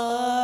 Oh.